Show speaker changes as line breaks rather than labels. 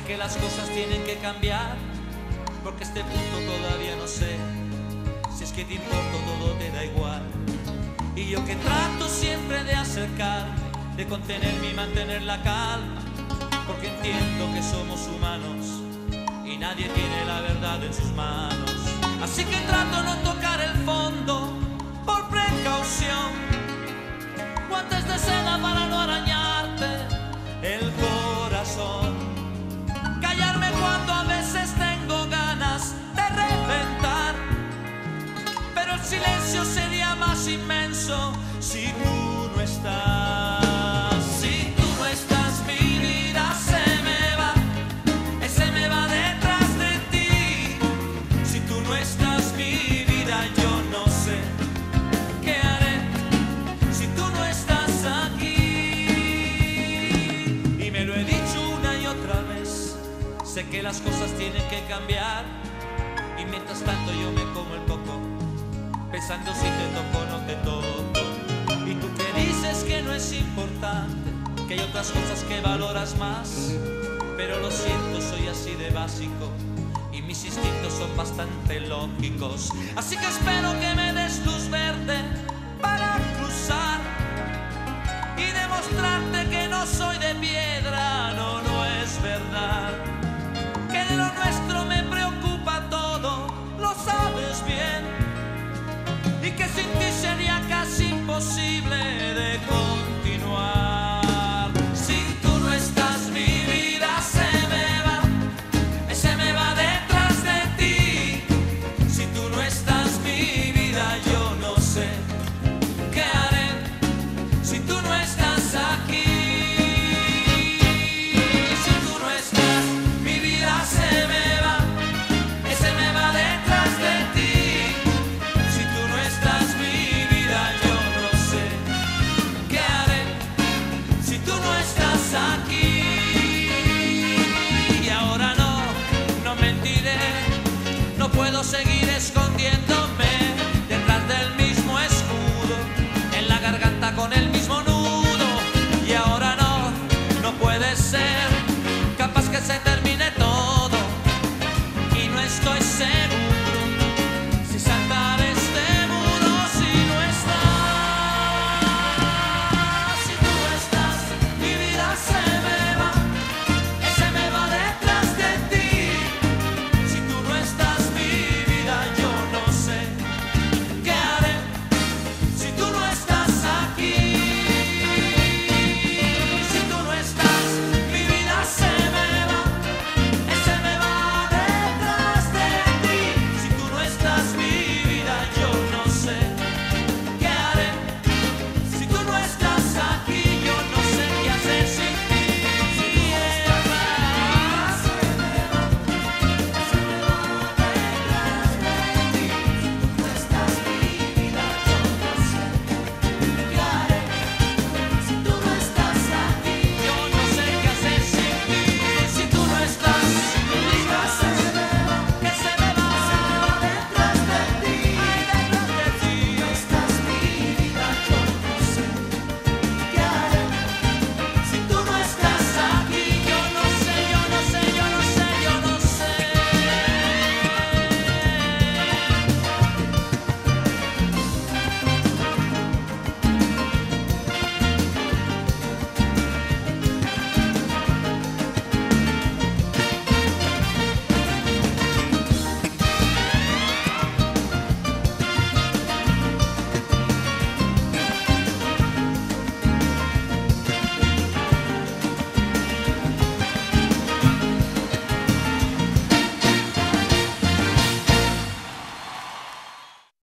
que las cosas tienen que cambiar, porque este punto todavía no sé si es que te importa o todo te da igual. Y yo que trato siempre de acercarme, de contenerme y mantener la calma, porque entiendo que somos humanos y nadie tiene la verdad en sus manos. Así que trato no tocar el fondo por precaución. Guantes de seda lo he dicho una y otra vez. Sé que las cosas tienen que cambiar. Si te toco o no te toco. Y tú que dices que no es importante. Que hay otras cosas que valoras más. Pero lo siento, soy así de básico. Y mis instintos son bastante lógicos. Así que espero tu no estás.